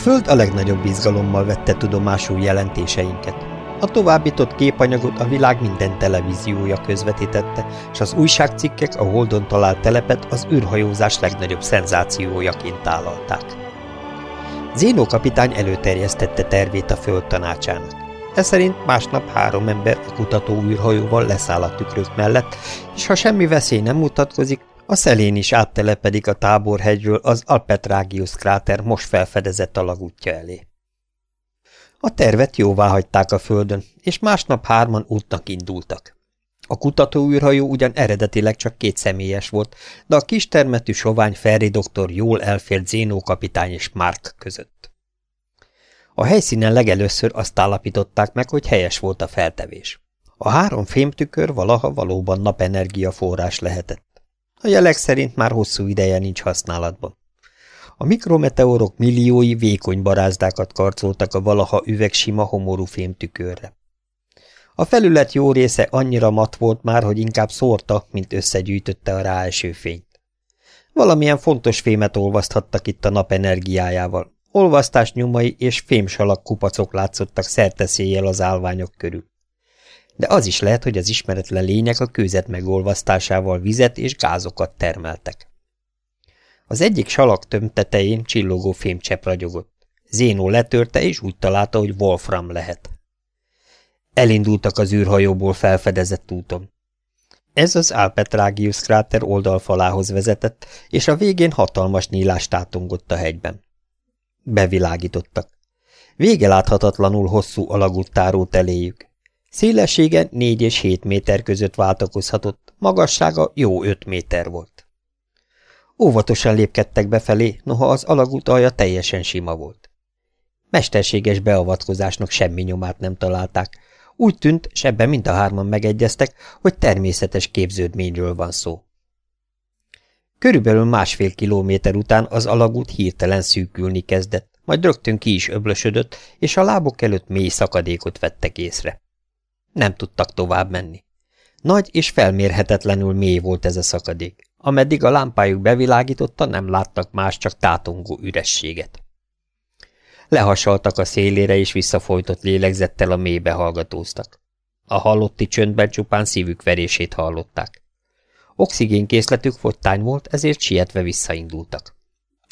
Föld a legnagyobb izgalommal vette tudomásul jelentéseinket. A továbbított képanyagot a világ minden televíziója közvetítette, és az újságcikkek a Holdon talált telepet az űrhajózás legnagyobb szenzációjaként tálalták. Zénó kapitány előterjesztette tervét a Föld tanácsának. Ez szerint másnap három ember a kutató űrhajóval leszáll a tükrök mellett, és ha semmi veszély nem mutatkozik, a szelén is áttelepedik a táborhegyről az Alpetragius kráter most felfedezett alagútja elé. A tervet jóvá hagyták a földön, és másnap hárman útnak indultak. A kutatóűrhajó ugyan eredetileg csak két személyes volt, de a kistermetű sovány Ferri doktor jól elfért Zénó kapitány és Mark között. A helyszínen legelőször azt állapították meg, hogy helyes volt a feltevés. A három fémtükör valaha valóban napenergia forrás lehetett. A jelek szerint már hosszú ideje nincs használatban. A mikrometeorok milliói vékony barázdákat karcoltak a valaha üvegsima homorú fémtükörre. A felület jó része annyira mat volt már, hogy inkább szórta, mint összegyűjtötte a ráeső fényt. Valamilyen fontos fémet olvaszthattak itt a nap energiájával. Olvasztás nyomai és fémsalak kupacok látszottak szerteszéjjel az állványok körül de az is lehet, hogy az ismeretlen lények a kőzet megolvasztásával vizet és gázokat termeltek. Az egyik salak tömb tetején csillogó fémcsepp ragyogott. Zénó letörte, és úgy találta, hogy Wolfram lehet. Elindultak az űrhajóból felfedezett úton. Ez az Alpetragius kráter oldalfalához vezetett, és a végén hatalmas nyílás tátongott a hegyben. Bevilágítottak. Vége láthatatlanul hosszú alagút tárót eléjük. Szélessége 4 és 7 méter között váltakozhatott, magassága jó 5 méter volt. Óvatosan lépkedtek befelé, noha az alagút alja teljesen sima volt. Mesterséges beavatkozásnak semmi nyomát nem találták. Úgy tűnt, s ebben mind a hárman megegyeztek, hogy természetes képződményről van szó. Körülbelül másfél kilométer után az alagút hirtelen szűkülni kezdett, majd rögtön ki is öblösödött, és a lábok előtt mély szakadékot vettek észre. Nem tudtak tovább menni. Nagy és felmérhetetlenül mély volt ez a szakadék. Ameddig a lámpájuk bevilágította, nem láttak más, csak tátongó ürességet. Lehasaltak a szélére, és visszafolytott lélegzettel a mélybe hallgatóztak. A hallotti csöndben csupán szívük verését hallották. Oxigénkészletük fogytány volt, ezért sietve visszaindultak.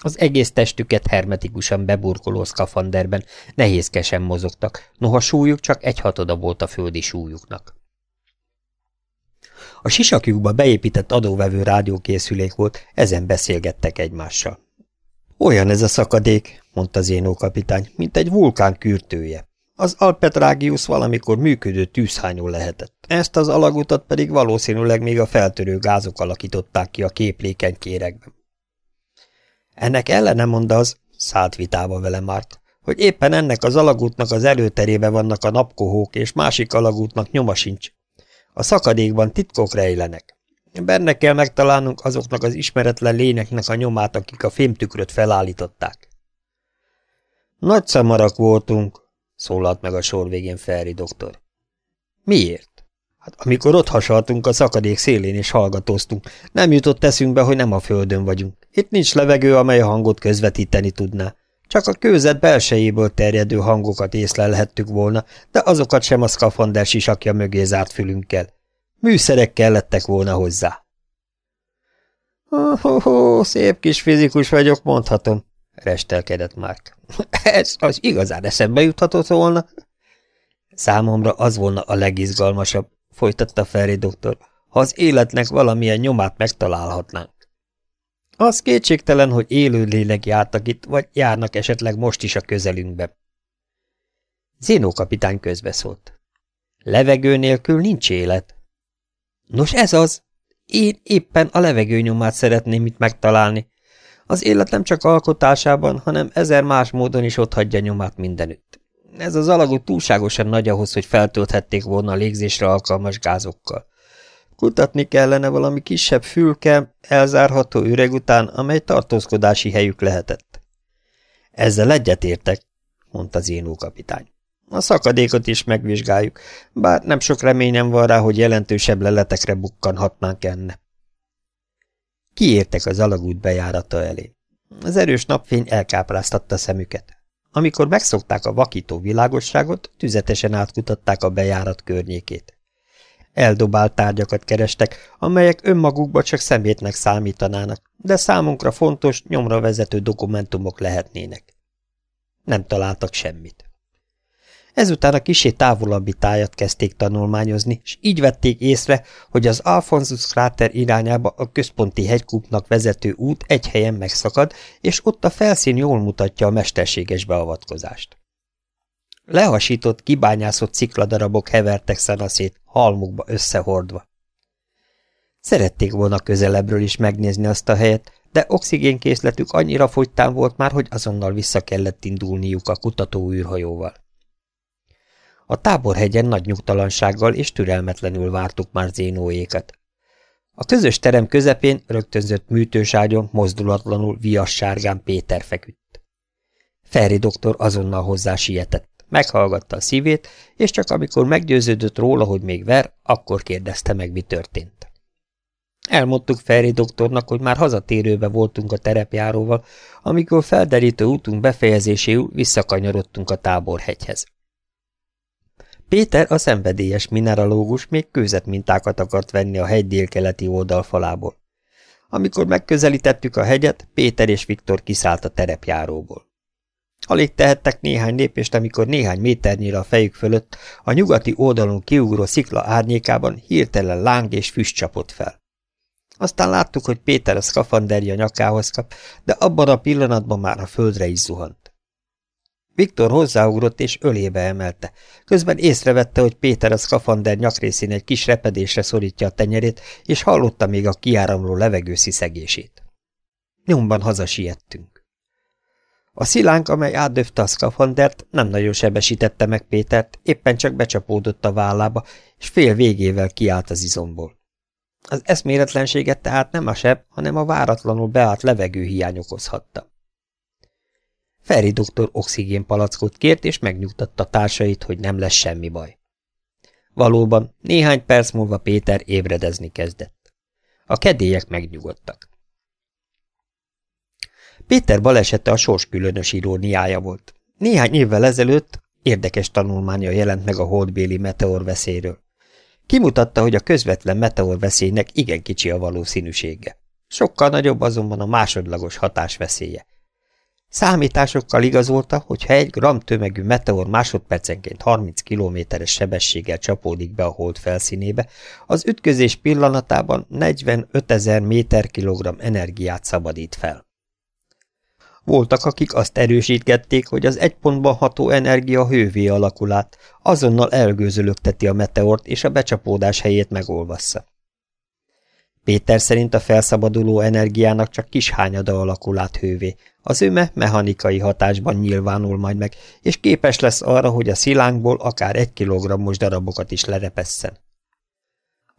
Az egész testüket hermetikusan beburkoló szkafanderben nehézkesen mozogtak, noha súlyuk csak egy hatoda volt a földi súlyuknak. A sisakjukba beépített adóvevő rádiókészülék volt, ezen beszélgettek egymással. Olyan ez a szakadék, mondta Zénó kapitány, mint egy vulkán kürtője. Az Alpetrágius valamikor működő tűzhányó lehetett. Ezt az alagutat pedig valószínűleg még a feltörő gázok alakították ki a képlékeny kérekben. Ennek ellene mond az, szállt vitába vele Mark, hogy éppen ennek az alagútnak az előterébe vannak a napkohók, és másik alagútnak nyoma sincs. A szakadékban titkok rejlenek. Benne kell megtalálnunk azoknak az ismeretlen lényeknek a nyomát, akik a fémtükröt felállították. Nagy szamarak voltunk, szólalt meg a sor végén Ferri doktor. Miért? Hát amikor ott hasaltunk a szakadék szélén és hallgatóztunk, nem jutott eszünkbe, hogy nem a földön vagyunk. Itt nincs levegő, amely a hangot közvetíteni tudná. Csak a kőzet belsejéből terjedő hangokat észlelhettük volna, de azokat sem a szkafander sisakja mögé zárt fülünkkel. Műszerek kellettek volna hozzá. Oh, oh, oh, szép kis fizikus vagyok, mondhatom, restelkedett Mark. Ez az igazán eszembe juthatott volna. Számomra az volna a legizgalmasabb, folytatta Ferri doktor, ha az életnek valamilyen nyomát megtalálhatnánk. Az kétségtelen, hogy élő lélek jártak itt, vagy járnak esetleg most is a közelünkbe. Zénó kapitány közbeszólt. Levegő nélkül nincs élet. Nos ez az. Én éppen a levegő nyomát szeretném itt megtalálni. Az élet nem csak alkotásában, hanem ezer más módon is hagyja nyomát mindenütt. Ez az alagút túlságosan nagy ahhoz, hogy feltölthették volna a légzésre alkalmas gázokkal. Kutatni kellene valami kisebb fülke, elzárható üreg után, amely tartózkodási helyük lehetett. Ezzel egyetértek, mondta Zénó kapitány. A szakadékot is megvizsgáljuk, bár nem sok reményem van rá, hogy jelentősebb leletekre bukkanhatnánk enne. Kiértek az alagút bejárata elé. Az erős napfény elkápráztatta szemüket. Amikor megszokták a vakító világosságot, tüzetesen átkutatták a bejárat környékét. Eldobált tárgyakat kerestek, amelyek önmagukban csak szemétnek számítanának, de számunkra fontos, nyomra vezető dokumentumok lehetnének. Nem találtak semmit. Ezután a kisé távolabbi tájat kezdték tanulmányozni, és így vették észre, hogy az Alfonsus kráter irányába a központi hegykúpnak vezető út egy helyen megszakad, és ott a felszín jól mutatja a mesterséges beavatkozást. Lehasított, kibányászott cikladarabok hevertek szanaszét, halmukba összehordva. Szerették volna közelebbről is megnézni azt a helyet, de oxigénkészletük annyira fogytán volt már, hogy azonnal vissza kellett indulniuk a kutató űrhajóval. A táborhegyen nagy nyugtalansággal és türelmetlenül vártuk már zénóékat. A közös terem közepén rögtönzött műtőságyon mozdulatlanul vias sárgán Péter feküdt. Ferri doktor azonnal hozzá sietett, meghallgatta a szívét, és csak amikor meggyőződött róla, hogy még ver, akkor kérdezte meg, mi történt. Elmondtuk Ferri doktornak, hogy már hazatérőbe voltunk a terepjáróval, amikor felderítő útunk befejezéséül visszakanyarodtunk a táborhegyhez. Péter, a szenvedélyes mineralógus még kőzetmintákat akart venni a hegy délkeleti oldalfalából. Amikor megközelítettük a hegyet, Péter és Viktor kiszállt a terepjáróból. Alig tehettek néhány lépést, amikor néhány méternyire a fejük fölött a nyugati oldalon kiugró szikla árnyékában hirtelen láng és füst csapott fel. Aztán láttuk, hogy Péter a szkafanderja nyakához kap, de abban a pillanatban már a földre is zuhant. Viktor hozzáugrott és ölébe emelte. Közben észrevette, hogy Péter a szkafander nyakrészén egy kis repedésre szorítja a tenyerét, és hallotta még a kiáramló levegő sziszegését. Nyomban hazasiettünk. A szilánk, amely átdöfte a szkafandert, nem nagyon sebesítette meg Pétert, éppen csak becsapódott a vállába, és fél végével kiállt az izomból. Az eszméletlenséget tehát nem a seb, hanem a váratlanul beállt levegőhiány okozhatta. Feri doktor oxigénpalackot kért, és megnyugtatta társait, hogy nem lesz semmi baj. Valóban, néhány perc múlva Péter ébredezni kezdett. A kedélyek megnyugodtak. Péter balesete a sors különös iróniája volt. Néhány évvel ezelőtt érdekes tanulmánya jelent meg a holdbéli meteorveszélyről. Kimutatta, hogy a közvetlen meteorveszélynek igen kicsi a valószínűsége. Sokkal nagyobb azonban a másodlagos hatás veszélye. Számításokkal igazolta, hogy ha egy gram tömegű meteor másodpercenként 30 kilométeres sebességgel csapódik be a hold felszínébe, az ütközés pillanatában 45 ezer méter-kilogramm energiát szabadít fel. Voltak, akik azt erősítgették, hogy az egy pontban ható energia hővé alakul át, azonnal elgőzölögteti a meteort és a becsapódás helyét megolvassza. Péter szerint a felszabaduló energiának csak kis hányada alakul át hővé, az öme mechanikai hatásban nyilvánul majd meg, és képes lesz arra, hogy a szilánkból akár egy kilogrammos darabokat is lerepesszen.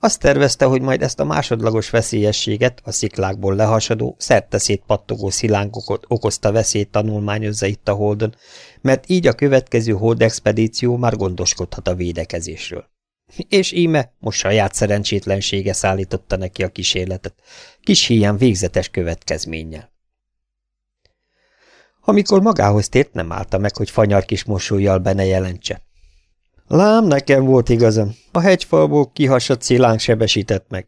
Azt tervezte, hogy majd ezt a másodlagos veszélyességet, a sziklákból lehasadó, szerteszét pattogó szilánkokat okozta veszélyt tanulmányozza itt a Holdon, mert így a következő Hold expedíció már gondoskodhat a védekezésről. És íme most saját szerencsétlensége szállította neki a kísérletet, kis híján végzetes következménnyel. Amikor magához tért, nem állta meg, hogy fanyar kis mosolyjal benne jelentse. Lám, nekem volt igazam. A hegyfalból kihasadt szilánk sebesített meg.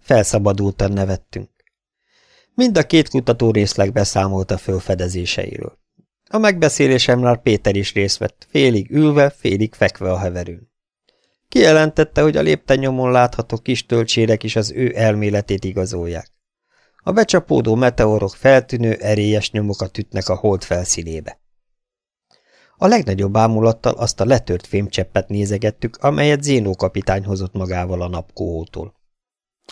Felszabadultan nevettünk. Mind a két kutató részleg beszámolt a fölfedezéseiről. A megbeszélésemről Péter is részt vett, félig ülve, félig fekve a heverőn. Kijelentette, hogy a lépten látható kis töltsérek is az ő elméletét igazolják. A becsapódó meteorok feltűnő, erélyes nyomokat ütnek a hold felszínébe. A legnagyobb ámulattal azt a letört fémcseppet nézegettük, amelyet Zénó kapitány hozott magával a napkóhótól.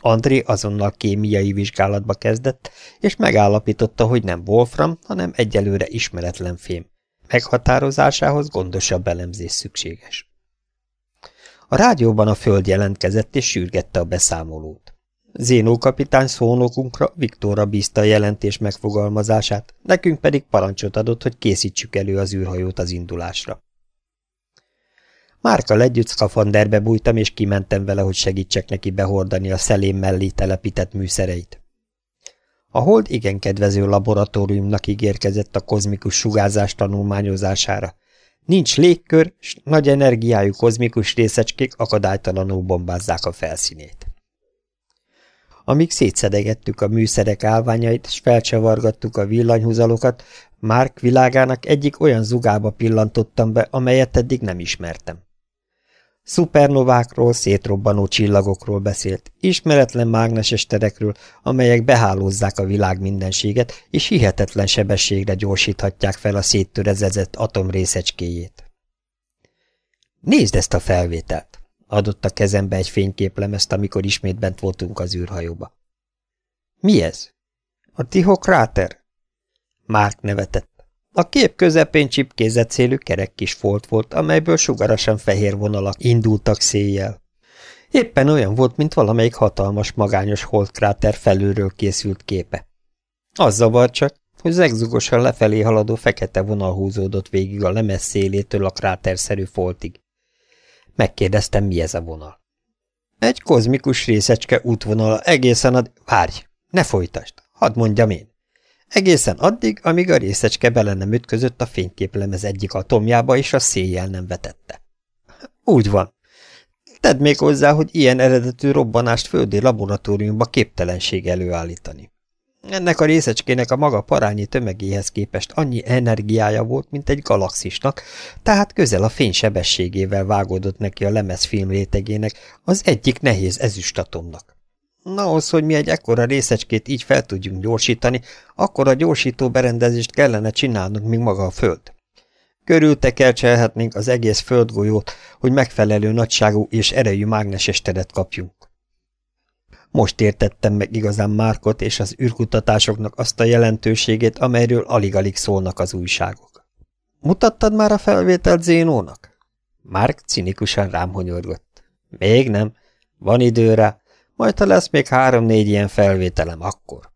André azonnal kémiai vizsgálatba kezdett, és megállapította, hogy nem wolfram, hanem egyelőre ismeretlen fém. Meghatározásához gondosabb elemzés szükséges. A rádióban a föld jelentkezett, és sürgette a beszámolót. Zénó kapitány szónokunkra Viktorra bízta a jelentés megfogalmazását, nekünk pedig parancsot adott, hogy készítsük elő az űrhajót az indulásra. Márka együtt szkafanderbe bújtam, és kimentem vele, hogy segítsek neki behordani a szelém mellé telepített műszereit. A hold igen kedvező laboratóriumnak ígérkezett a kozmikus sugárzás tanulmányozására. Nincs légkör, s nagy energiájú kozmikus részecskék akadálytalanul bombázzák a felszínét. Amíg szétszedegettük a műszerek állványait, és felcsavargattuk a villanyhúzalokat, Márk világának egyik olyan zugába pillantottam be, amelyet eddig nem ismertem. Szupernovákról, szétrobbanó csillagokról beszélt, ismeretlen mágneses terekről, amelyek behálózzák a világ mindenséget, és hihetetlen sebességre gyorsíthatják fel a széttörezezett atomrészecskéjét. Nézd ezt a felvételt! Adott a kezembe egy fényképlemezt, amikor ismét bent voltunk az űrhajóba. Mi ez? A Tiho kráter? Márk nevetett. A kép közepén csipkézett szélű kerek kis folt volt, amelyből sugarasan fehér vonalak indultak széjjel. Éppen olyan volt, mint valamelyik hatalmas, magányos holdkráter felülről készült képe. Az zavar csak, hogy zegzugosan lefelé haladó fekete vonal húzódott végig a lemez szélétől a kráterszerű foltig. Megkérdeztem, mi ez a vonal. Egy kozmikus részecske útvonala egészen ad... Várj, ne folytasd, hadd mondjam én. Egészen addig, amíg a részecske bele nem ütközött a fényképlemez egyik atomjába, és a széjjel nem vetette. Úgy van. Tedd még hozzá, hogy ilyen eredetű robbanást földi laboratóriumba képtelenség előállítani. Ennek a részecskének a maga parányi tömegéhez képest annyi energiája volt, mint egy galaxisnak, tehát közel a fény sebességével vágódott neki a lemezfilm rétegének az egyik nehéz ezüstatomnak. Na, ahhoz, hogy mi egy ekkora részecskét így fel tudjunk gyorsítani, akkor a gyorsító berendezést kellene csinálnunk, míg maga a Föld. Körültekercselhetnénk az egész földgolyót, hogy megfelelő nagyságú és erejű mágneses teret kapjunk. Most értettem meg igazán Márkot és az űrkutatásoknak azt a jelentőségét, amelyről alig-alig szólnak az újságok. Mutattad már a felvételt Zénónak? Márk cinikusan rám honyorgott. Még nem. Van idő rá. Majd ha lesz még három-négy ilyen felvételem, akkor.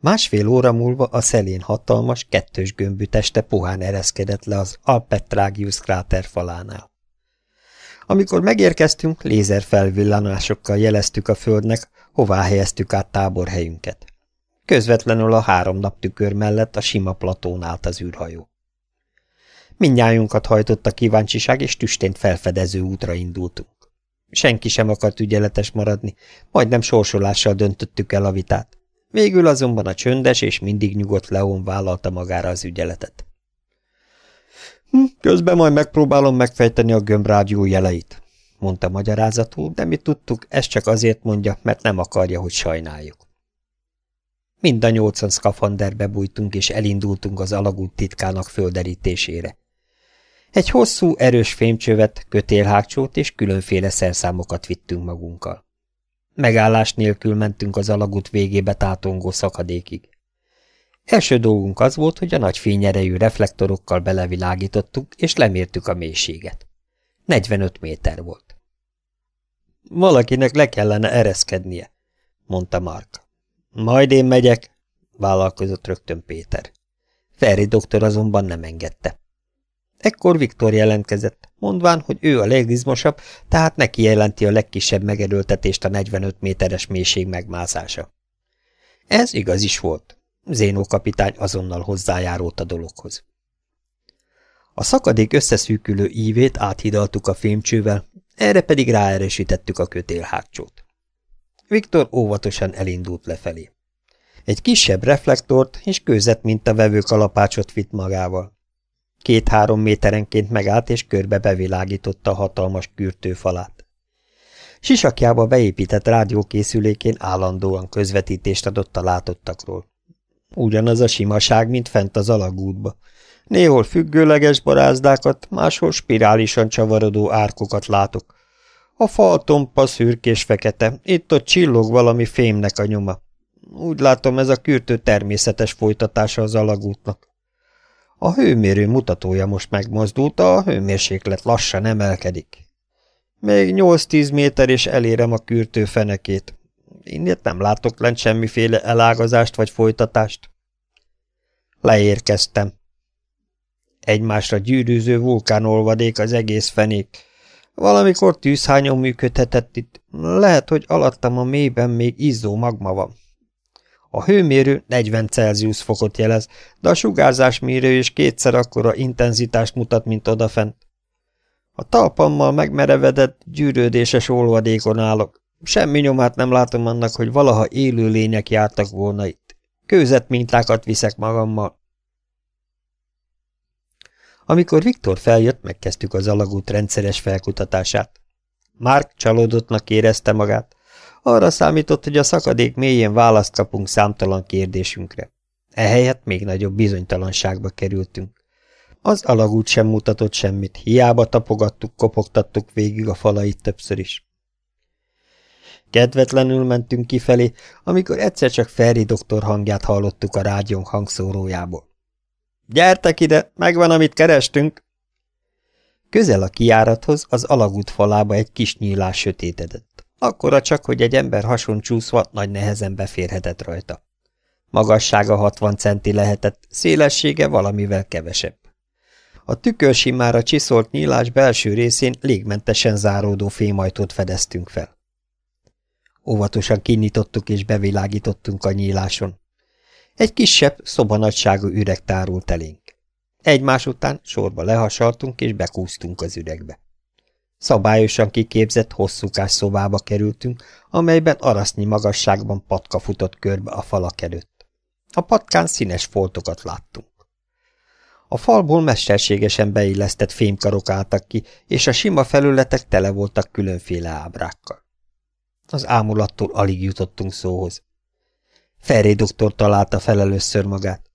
Másfél óra múlva a szelén hatalmas, kettős gömbű teste puhán ereszkedett le az Alpetragius kráter falánál. Amikor megérkeztünk, lézerfelvillanásokkal jeleztük a földnek, hová helyeztük át táborhelyünket. Közvetlenül a három naptükör mellett a sima platón állt az űrhajó. Mindnyájunkat hajtott a kíváncsiság, és tüstént felfedező útra indultunk. Senki sem akart ügyeletes maradni, majdnem sorsolással döntöttük el a vitát. Végül azonban a csöndes és mindig nyugodt Leon vállalta magára az ügyeletet. Hm, közben majd megpróbálom megfejteni a gömbrádió jeleit, mondta magyarázatul, de mi tudtuk, ezt csak azért mondja, mert nem akarja, hogy sajnáljuk. Mind a nyolcan szkafanderbe bújtunk, és elindultunk az alagút titkának földerítésére. Egy hosszú, erős fémcsövet, kötélhágcsót és különféle szerszámokat vittünk magunkkal. Megállás nélkül mentünk az alagút végébe tátongó szakadékig. Első dolgunk az volt, hogy a nagy fényerejű reflektorokkal belevilágítottuk, és lemértük a mélységet. 45 méter volt. Valakinek le kellene ereszkednie, mondta Mark. Majd én megyek, vállalkozott rögtön Péter. Ferri doktor azonban nem engedte. Ekkor Viktor jelentkezett, mondván, hogy ő a legizmosabb, tehát neki jelenti a legkisebb megerőltetést a 45 méteres mélység megmászása. Ez igaz is volt. Zénó kapitány azonnal hozzájárult a dologhoz. A szakadék összeszűkülő ívét áthidaltuk a fémcsővel, erre pedig ráerősítettük a kötélhágcsót. Viktor óvatosan elindult lefelé. Egy kisebb reflektort és közet vevő kalapácsot vitt magával. Két-három méterenként megállt és körbe bevilágította a hatalmas kürtőfalát. Sisakjába beépített rádiókészülékén állandóan közvetítést adott a látottakról. Ugyanaz a simaság, mint fent az alagútba. Néhol függőleges barázdákat, máshol spirálisan csavarodó árkokat látok. A fal tompa szürkés fekete, itt-ott csillog valami fémnek a nyoma. Úgy látom, ez a kürtő természetes folytatása az alagútnak. A hőmérő mutatója most megmozdult, a hőmérséklet lassan emelkedik. Még 8-10 méter és elérem a kürtő fenekét. Innét nem látok lent semmiféle elágazást vagy folytatást. Leérkeztem. Egymásra gyűrűző vulkánolvadék az egész fenék. Valamikor tűzhányon működhetett itt. Lehet, hogy alattam a mélyben még izzó magma van. A hőmérő 40 Celsius fokot jelez, de a sugárzásmérő is kétszer akkora intenzitást mutat, mint odafent. A talpammal megmerevedett, gyűrődéses olvadékon állok. Semmi nyomát nem látom annak, hogy valaha élő lények jártak volna itt. Kőzet mintákat viszek magammal. Amikor Viktor feljött, megkezdtük az alagút rendszeres felkutatását. Mark csalódottnak érezte magát. Arra számított, hogy a szakadék mélyén választ kapunk számtalan kérdésünkre. Ehelyett még nagyobb bizonytalanságba kerültünk. Az alagút sem mutatott semmit, hiába tapogattuk, kopogtattuk végig a falait többször is. Kedvetlenül mentünk kifelé, amikor egyszer csak Ferri doktor hangját hallottuk a rádión hangszórójából. – Gyertek ide, megvan, amit kerestünk! Közel a kiárathoz az alagút falába egy kis nyílás sötétedett. Akkora csak, hogy egy ember hason csúszva nagy nehezen beférhetett rajta. Magassága 60 centi lehetett, szélessége valamivel kevesebb. A tükörsimára csiszolt nyílás belső részén légmentesen záródó fémajtót fedeztünk fel. Óvatosan kinyitottuk és bevilágítottunk a nyíláson. Egy kisebb, szobanagyságú üreg tárult elénk. Egymás után sorba lehasaltunk és bekúztunk az üregbe. Szabályosan kiképzett, hosszúkás szobába kerültünk, amelyben arasznyi magasságban patka futott körbe a falak előtt. A patkán színes foltokat láttunk. A falból mesterségesen beillesztett fémkarok álltak ki, és a sima felületek tele voltak különféle ábrákkal. Az ámulattól alig jutottunk szóhoz. Ferré doktor találta fel először magát.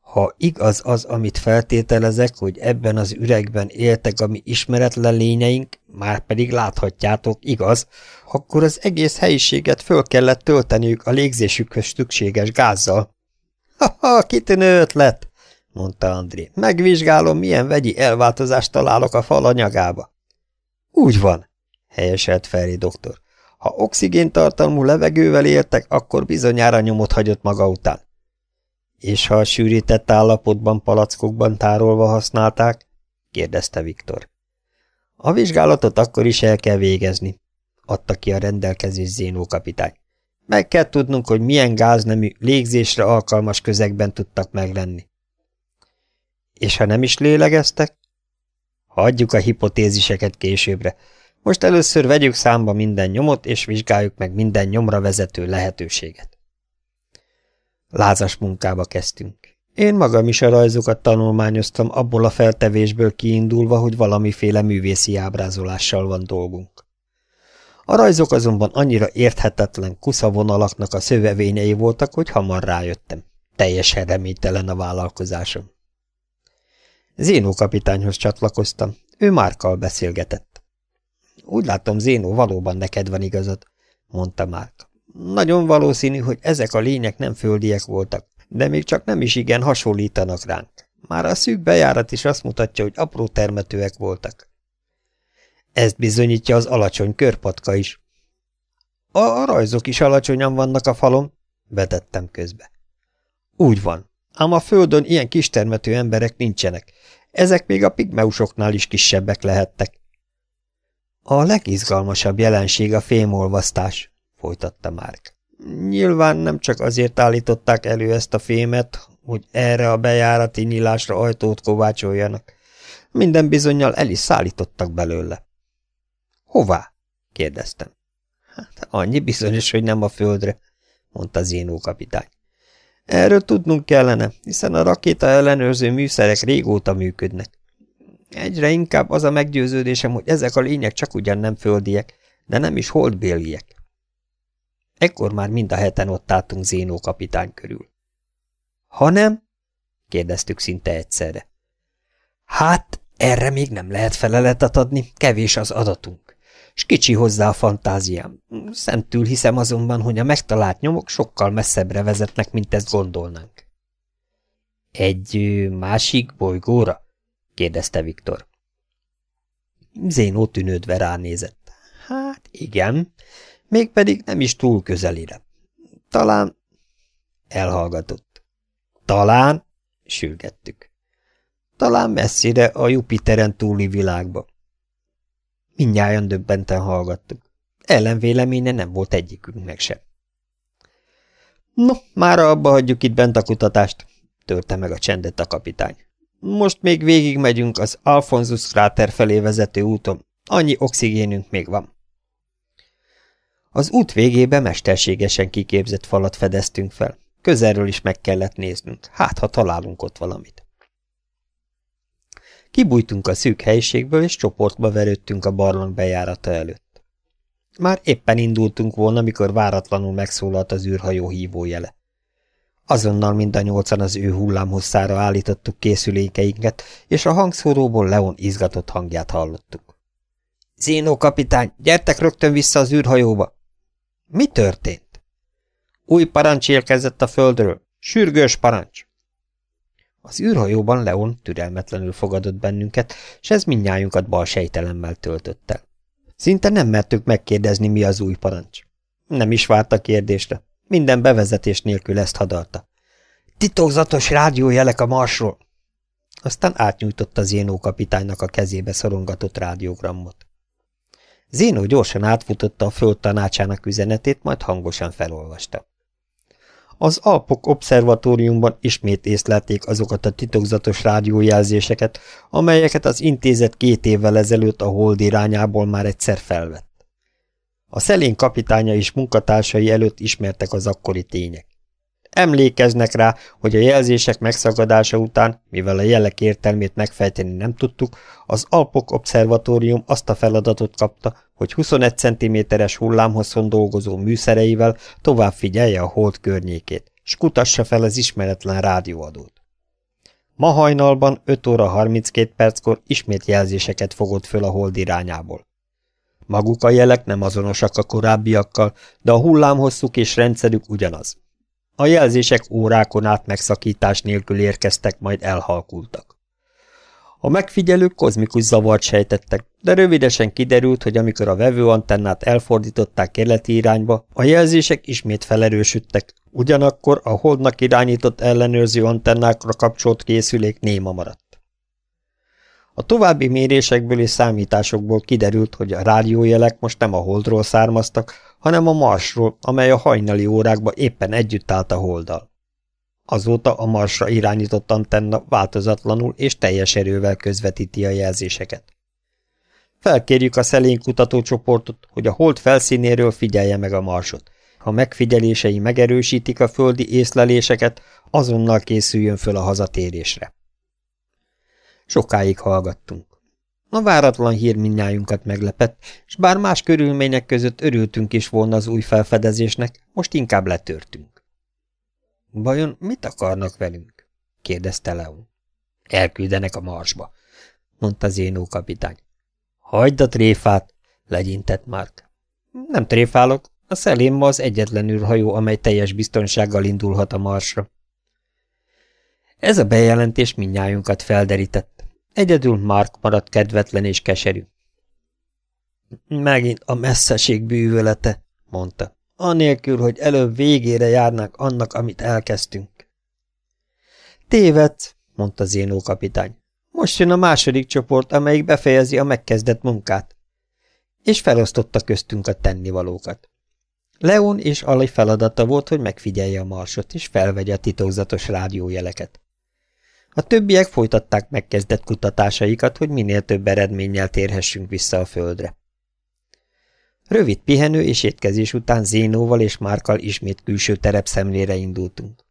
Ha igaz az, amit feltételezek, hogy ebben az üregben éltek a mi ismeretlen lényeink, már pedig láthatjátok, igaz, akkor az egész helyiséget föl kellett tölteniük a légzésükhöz szükséges gázzal. Ha-ha, kitűnő ötlet, mondta André. Megvizsgálom, milyen vegyi elváltozást találok a fal anyagába. Úgy van, helyeselt Ferri doktor. Ha oxigéntartalmú levegővel éltek, akkor bizonyára nyomot hagyott maga után. És ha a sűrített állapotban palackokban tárolva használták? kérdezte Viktor. A vizsgálatot akkor is el kell végezni, adta ki a rendelkezés Zénó kapitány. Meg kell tudnunk, hogy milyen gáznemű légzésre alkalmas közegben tudtak meglenni. És ha nem is lélegeztek? Hagyjuk a hipotéziseket későbbre. Most először vegyük számba minden nyomot, és vizsgáljuk meg minden nyomra vezető lehetőséget. Lázas munkába kezdtünk. Én magam is a rajzokat tanulmányoztam abból a feltevésből kiindulva, hogy valamiféle művészi ábrázolással van dolgunk. A rajzok azonban annyira érthetetlen kuszavonalaknak a szövevényei voltak, hogy hamar rájöttem. Teljesen reménytelen a vállalkozásom. Zénó kapitányhoz csatlakoztam, ő Márkkal beszélgetett. Úgy látom, Zénó, valóban neked van igazad, mondta Márk. Nagyon valószínű, hogy ezek a lények nem földiek voltak, de még csak nem is igen hasonlítanak ránk. Már a szűk bejárat is azt mutatja, hogy apró termetőek voltak. Ezt bizonyítja az alacsony körpatka is. A, rajzok is alacsonyan vannak a falon, vetettem közbe. Úgy van, ám a földön ilyen kistermető emberek nincsenek. Ezek még a pigmeusoknál is kisebbek lehettek. A legizgalmasabb jelenség a fémolvasztás, folytatta Márk. Nyilván nem csak azért állították elő ezt a fémet, hogy erre a bejárati nyílásra ajtót kovácsoljanak. Minden bizonyal el is szállítottak belőle. Hová? kérdeztem. Hát annyi bizonyos, hogy nem a földre, mondta Zénó kapitány. Erről tudnunk kellene, hiszen a rakéta ellenőrző műszerek régóta működnek. Egyre inkább az a meggyőződésem, hogy ezek a lények csak ugyan nem földiek, de nem is holdbéliek. Ekkor már mind a heten ott álltunk Zénó kapitány körül. Ha nem? kérdeztük szinte egyszerre. Hát, erre még nem lehet feleletet adni, kevés az adatunk. S kicsi hozzá a fantáziám. Szentül hiszem azonban, hogy a megtalált nyomok sokkal messzebbre vezetnek, mint ezt gondolnánk. Egy másik bolygóra? Kérdezte Viktor. Zénó tűnődve ránézett. Hát igen, mégpedig nem is túl közelire. Talán... Elhallgatott. Talán... sürgettük. Talán messzire a Jupiteren túli világba. Mindnyájan döbbenten hallgattuk. Ellenvéleménye nem volt egyikünknek sem. No, már abba hagyjuk itt bent a kutatást, törte meg a csendet a kapitány. Most még végig megyünk az Alfonsus kráter felé vezető úton. Annyi oxigénünk még van. Az út végébe mesterségesen kiképzett falat fedeztünk fel. Közelről is meg kellett néznünk, hát ha találunk ott valamit. Kibújtunk a szűk helyiségből, és csoportba verődtünk a barlang bejárata előtt. Már éppen indultunk volna, mikor váratlanul megszólalt az űrhajó hívójele. Azonnal mind a nyolcan az ő hullámhosszára állítottuk készülékeinket, és a hangszóróból Leon izgatott hangját hallottuk. – Zénó kapitány, gyertek rögtön vissza az űrhajóba! – Mi történt? – Új parancs érkezett a földről. Sürgős parancs! Az űrhajóban Leon türelmetlenül fogadott bennünket, s ez mindnyájunkat bal sejtelemmel töltött. Szinte nem mertük megkérdezni, mi az új parancs. Nem is várt a kérdésre. Minden bevezetés nélkül ezt hadalta. Titokzatos rádiójelek a marsról! Aztán átnyújtotta Zénó kapitánynak a kezébe szorongatott rádiogramot. Zénó gyorsan átfutotta a föld tanácsának üzenetét, majd hangosan felolvasta. Az Alpok Obszervatóriumban ismét észlelték azokat a titokzatos rádiójelzéseket, amelyeket az intézet két évvel ezelőtt a hold irányából már egyszer felvett. A szelén kapitánya és munkatársai előtt ismertek az akkori tények. Emlékeznek rá, hogy a jelzések megszagadása után, mivel a jelek értelmét megfejteni nem tudtuk, az Alpok Obszervatórium azt a feladatot kapta, hogy 21 cm-es hullámhosszon dolgozó műszereivel tovább figyelje a hold környékét, s kutassa fel az ismeretlen rádióadót. Ma hajnalban 5 óra 32 perckor ismét jelzéseket fogott föl a hold irányából. Maguk a jelek nem azonosak a korábbiakkal, de a hullámhosszuk és rendszerük ugyanaz. A jelzések órákon át megszakítás nélkül érkeztek, majd elhalkultak. A megfigyelők kozmikus zavart sejtettek, de rövidesen kiderült, hogy amikor a vevő antennát elfordították keleti irányba, a jelzések ismét felerősödtek, ugyanakkor a holdnak irányított ellenőrző antennákra kapcsolt készülék néma maradt. A további mérésekből és számításokból kiderült, hogy a rádiójelek most nem a holdról származtak, hanem a marsról, amely a hajnali órákban éppen együtt állt a holddal. Azóta a marsra irányított antenna változatlanul és teljes erővel közvetíti a jelzéseket. Felkérjük a szelén kutatócsoportot, hogy a hold felszínéről figyelje meg a marsot. Ha megfigyelései megerősítik a földi észleléseket, azonnal készüljön föl a hazatérésre. Sokáig hallgattunk. A váratlan hír mindnyájunkat meglepett, és bár más körülmények között örültünk is volna az új felfedezésnek, most inkább letörtünk. Vajon mit akarnak velünk? kérdezte Leon. Elküldenek a marsba, mondta Zénó kapitány. Hagyd a tréfát, legyintett Mark. Nem tréfálok, a szelém ma az egyetlen űrhajó, amely teljes biztonsággal indulhat a marsra. Ez a bejelentés mindnyájunkat felderített. Egyedül Mark maradt kedvetlen és keserű. Megint a messzeség bűvölete, mondta, anélkül, hogy előbb végére járnák annak, amit elkezdtünk. Téved, mondta Zénó kapitány. Most jön a második csoport, amelyik befejezi a megkezdett munkát. És felosztotta köztünk a tennivalókat. Leon és Ali feladata volt, hogy megfigyelje a marsot, és felvegye a titokzatos rádiójeleket. A többiek folytatták megkezdett kutatásaikat, hogy minél több eredménnyel térhessünk vissza a földre. Rövid pihenő és étkezés után Zénóval és Márkal ismét külső terepszemlére indultunk.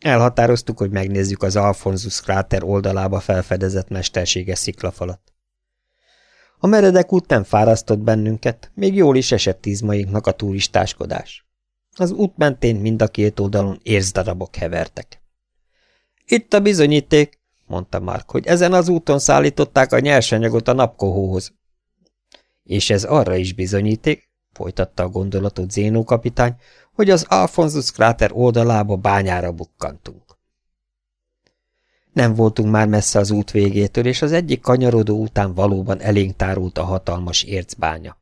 Elhatároztuk, hogy megnézzük az Alfonsus kráter oldalába felfedezett mesterséges sziklafalat. A meredek út nem fárasztott bennünket, még jól is esett izmainknak a turistáskodás. Az út mentén mind a két oldalon érzdarabok hevertek. Itt a bizonyíték, mondta Mark, hogy ezen az úton szállították a nyersanyagot a napkohóhoz. És ez arra is bizonyíték, folytatta a gondolatot Zénó kapitány, hogy az Alfonsus kráter oldalába bányára bukkantunk. Nem voltunk már messze az út végétől, és az egyik kanyarodó után valóban elénk tárult a hatalmas ércbánya.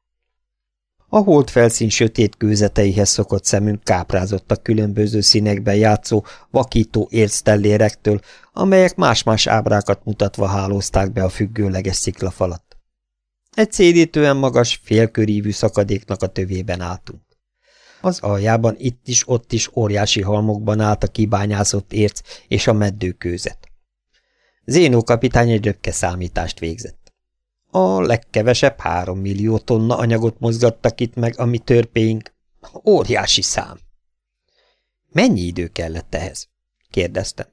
A hold felszín sötét kőzeteihez szokott szemünk káprázott a különböző színekben játszó, vakító érctellérektől, amelyek más-más ábrákat mutatva hálózták be a függőleges sziklafalat. Egy szédítően magas, félkörívű szakadéknak a tövében álltunk. Az aljában itt is, ott is óriási halmokban állt a kibányászott érc és a meddőkőzet. Zénó kapitány egy röpke számítást végzett. A legkevesebb három millió tonna anyagot mozgattak itt meg a mi törpéink. Óriási szám. Mennyi idő kellett ehhez? kérdeztem.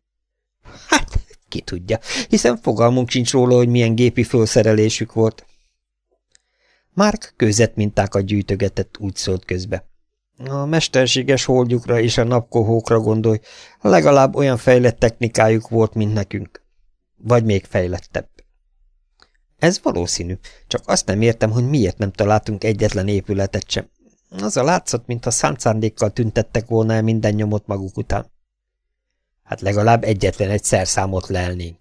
Hát, ki tudja, hiszen fogalmunk sincs róla, hogy milyen gépi fölszerelésük volt. Márk mintákat gyűjtögetett, úgy szólt közbe. A mesterséges holdjukra és a napkohókra gondolj, legalább olyan fejlett technikájuk volt, mint nekünk. Vagy még fejlettebb. Ez valószínű, csak azt nem értem, hogy miért nem találtunk egyetlen épületet sem. Az a látszat, mintha szándékkal tüntettek volna el minden nyomot maguk után. Hát legalább egyetlen egy szerszámot lelnénk.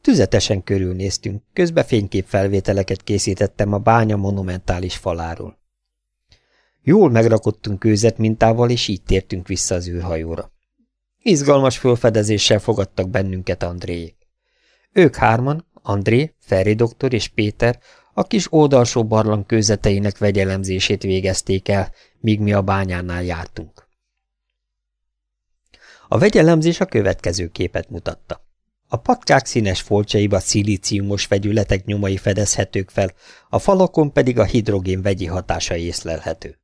Tüzetesen körülnéztünk, közben fényképfelvételeket készítettem a bánya monumentális faláról. Jól megrakottunk kőzet mintával, és így tértünk vissza az űrhajóra. Izgalmas fölfedezéssel fogadtak bennünket Andréjék. Ők hárman, André, Ferri doktor és Péter a kis oldalsó barlang kőzeteinek vegyelemzését végezték el, míg mi a bányánál jártunk. A vegyelemzés a következő képet mutatta. A patkák színes folcsaiba szilíciumos vegyületek nyomai fedezhetők fel, a falakon pedig a hidrogén vegyi hatása észlelhető.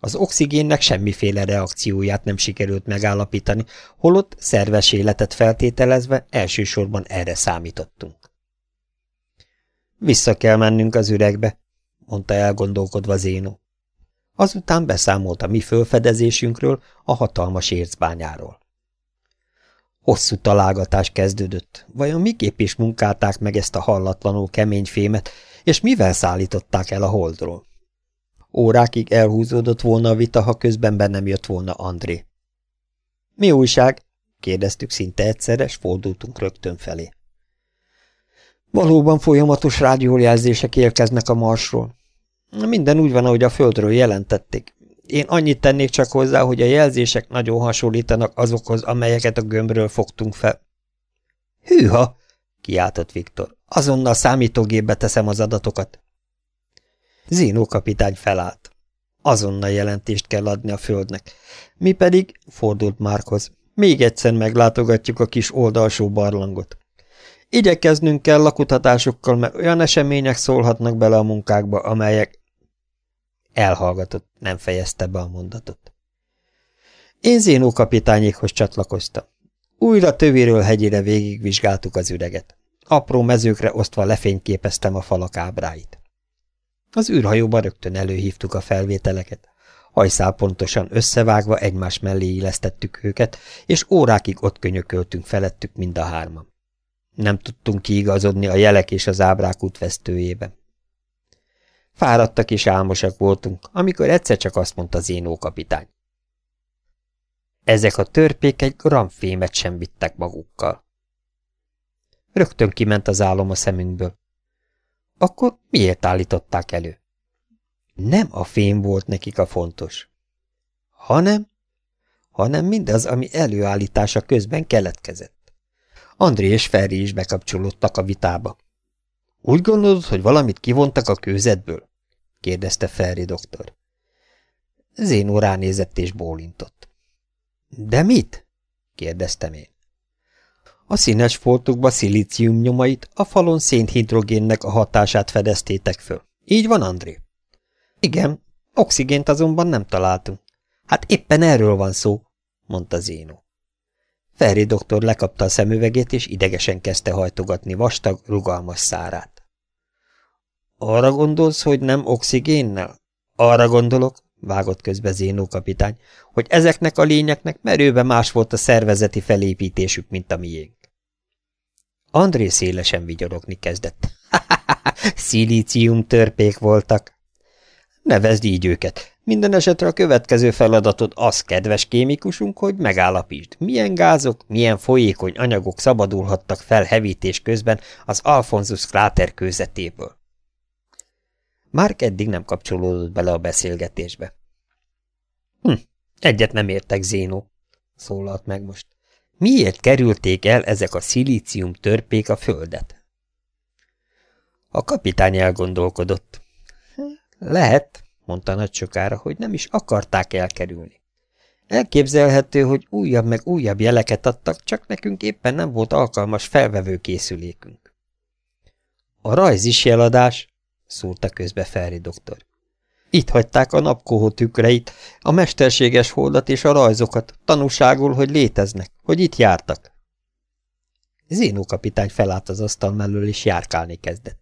Az oxigénnek semmiféle reakcióját nem sikerült megállapítani, holott szerves életet feltételezve elsősorban erre számítottunk. Vissza kell mennünk az üregbe, mondta elgondolkodva Zénó. Azután beszámolt a mi fölfedezésünkről, a hatalmas ércbányáról. Hosszú találgatás kezdődött. Vajon miképp is munkálták meg ezt a hallatlanul kemény fémet, és mivel szállították el a holdról? Órákig elhúzódott volna a vita, ha közben be nem jött volna André. Mi újság? kérdeztük szinte egyszerre, és fordultunk rögtön felé. Valóban folyamatos rádiójelzések érkeznek a marsról. Minden úgy van, ahogy a földről jelentették. Én annyit tennék csak hozzá, hogy a jelzések nagyon hasonlítanak azokhoz, amelyeket a gömbről fogtunk fel. Hűha! kiáltott Viktor. Azonnal számítógépbe teszem az adatokat. Zínó kapitány felállt. Azonnal jelentést kell adni a földnek. Mi pedig, fordult Márkhoz, még egyszer meglátogatjuk a kis oldalsó barlangot. Igyekeznünk kell lakutatásokkal, mert olyan események szólhatnak bele a munkákba, amelyek... Elhallgatott, nem fejezte be a mondatot. Én Zénó kapitányékhoz csatlakoztam. Újra tövéről hegyire végigvizsgáltuk az üreget. Apró mezőkre osztva lefényképeztem a falak ábráit. Az űrhajóban rögtön előhívtuk a felvételeket. Hajszál pontosan összevágva egymás mellé illesztettük őket, és órákig ott könyököltünk felettük mind a hárman. Nem tudtunk kiigazodni a jelek és az ábrák útvesztőjébe. Fáradtak és álmosak voltunk, amikor egyszer csak azt mondta Zénó kapitány. Ezek a törpék egy gramfémet sem vittek magukkal. Rögtön kiment az álom a szemünkből. Akkor miért állították elő? Nem a fém volt nekik a fontos, hanem, hanem mindaz, ami előállítása közben keletkezett. André és Ferri is bekapcsolódtak a vitába. Úgy gondolod, hogy valamit kivontak a kőzetből? kérdezte Ferri doktor. Zénó ránézett és bólintott. De mit? kérdeztem én. A színes foltokba szilícium nyomait, a falon szénhidrogénnek a hatását fedeztétek föl. Így van, André? Igen, oxigént azonban nem találtunk. Hát éppen erről van szó, mondta Zénó. Ferri doktor lekapta a szemüvegét, és idegesen kezdte hajtogatni vastag, rugalmas szárát. Arra gondolsz, hogy nem oxigénnel? Arra gondolok, vágott közbe Zénó kapitány, hogy ezeknek a lényeknek merőben más volt a szervezeti felépítésük, mint a miénk. André szélesen vigyorogni kezdett. Szilícium törpék voltak. Nevezd így őket. Minden esetre a következő feladatod az, kedves kémikusunk, hogy megállapítsd, milyen gázok, milyen folyékony anyagok szabadulhattak fel hevítés közben az Alfonsus kráter kőzetéből. Márk eddig nem kapcsolódott bele a beszélgetésbe. Hm, egyet nem értek, Zénó, szólalt meg most. Miért kerülték el ezek a szilícium törpék a földet? A kapitány elgondolkodott. Lehet, mondta nagy hogy nem is akarták elkerülni. Elképzelhető, hogy újabb meg újabb jeleket adtak, csak nekünk éppen nem volt alkalmas felvevő készülékünk. A rajz is jeladás, szúrta közbe Ferri doktor. Itt hagyták a napkohó tükreit, a mesterséges holdat és a rajzokat, tanúságul, hogy léteznek, hogy itt jártak. Zénó kapitány felállt az asztal mellől, és járkálni kezdett.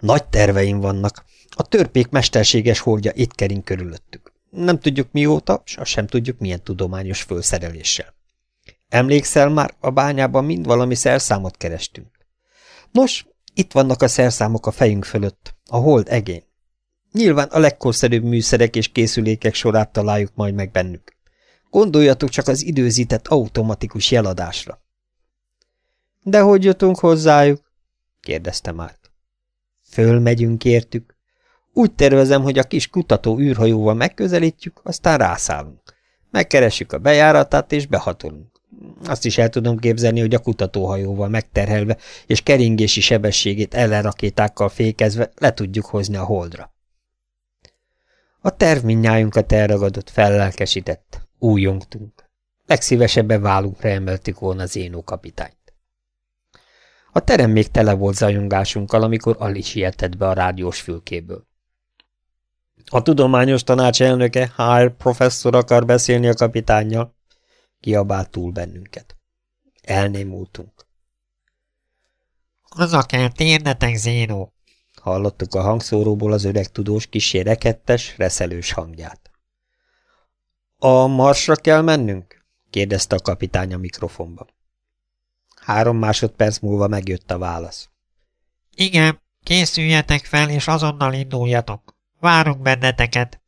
Nagy terveim vannak. A törpék mesterséges holdja itt kering körülöttük. Nem tudjuk mióta, s azt sem tudjuk milyen tudományos fölszereléssel. Emlékszel már, a bányában mind valami szerszámot kerestünk. Nos, itt vannak a szerszámok a fejünk fölött, a hold egén. Nyilván a legkorszerűbb műszerek és készülékek sorát találjuk majd meg bennük. Gondoljatok csak az időzített automatikus jeladásra. De hogy jutunk hozzájuk? kérdezte Mark. Fölmegyünk értük. Úgy tervezem, hogy a kis kutató űrhajóval megközelítjük, aztán rászállunk. Megkeressük a bejáratát, és behatolunk. Azt is el tudom képzelni, hogy a kutatóhajóval megterhelve és keringési sebességét ellenrakétákkal fékezve le tudjuk hozni a holdra. A terv minnyájunkat elragadott, fellelkesített. Újongtunk. Legszívesebben válunkra emeltük volna Zénó kapitányt. A terem még tele volt zajongásunkkal, amikor Ali sietett be a rádiós fülkéből. A tudományos tanács elnöke, Hire professzor akar beszélni a kapitánnyal, kiabált túl bennünket. Elnémultunk. Haza kell térnetek, Zénó! Hallottuk a hangszóróból az öreg tudós kisé rekettes, reszelős hangját. A marsra kell mennünk? kérdezte a kapitány a mikrofonba. Három másodperc múlva megjött a válasz. Igen, készüljetek fel, és azonnal induljatok. Várunk benneteket.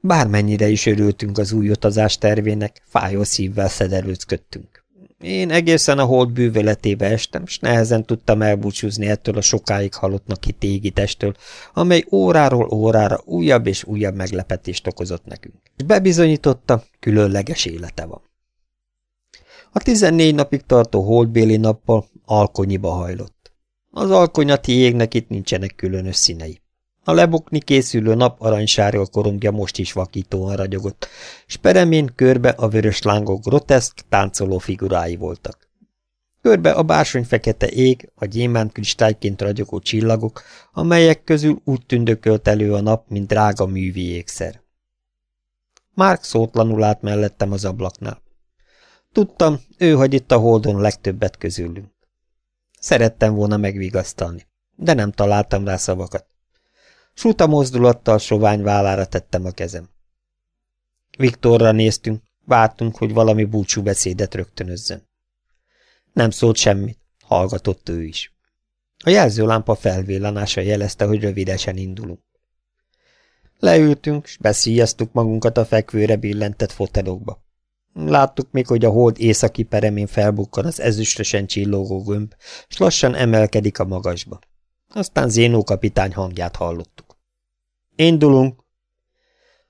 Bármennyire is örültünk az új utazás tervének, fájó szívvel szederőzködtünk. Én egészen a hold bűvöletébe estem, s nehezen tudtam elbúcsúzni ettől a sokáig halottnak testől, amely óráról órára újabb és újabb meglepetést okozott nekünk. És bebizonyította, különleges élete van. A tizennégy napig tartó holdbéli nappal alkonyiba hajlott. Az alkonyati égnek itt nincsenek különös színei. A lebukni készülő nap aranysárga korongja most is vakítóan ragyogott, s peremén körbe a vörös lángok groteszk, táncoló figurái voltak. Körbe a bársony fekete ég, a gyémánt kristályként ragyogó csillagok, amelyek közül úgy tündökölt elő a nap, mint drága művi ékszer. Márk szótlanul állt mellettem az ablaknál. Tudtam, ő hagy itt a holdon legtöbbet közülünk. Szerettem volna megvigasztalni, de nem találtam rá szavakat. Suta mozdulattal sovány vállára tettem a kezem. Viktorra néztünk, vártunk, hogy valami búcsú beszédet rögtönözzön. Nem szólt semmit, hallgatott ő is. A jelzőlámpa felvillanása jelezte, hogy rövidesen indulunk. Leültünk, s beszíjaztuk magunkat a fekvőre billentett fotelokba. Láttuk még, hogy a hold északi peremén felbukkan az ezüstösen csillogó gömb, s lassan emelkedik a magasba. Aztán Zénó kapitány hangját hallottuk. Indulunk!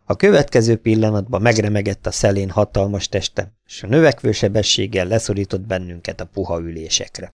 A következő pillanatban megremegett a szelén hatalmas teste, és a növekvő sebességgel leszorított bennünket a puha ülésekre.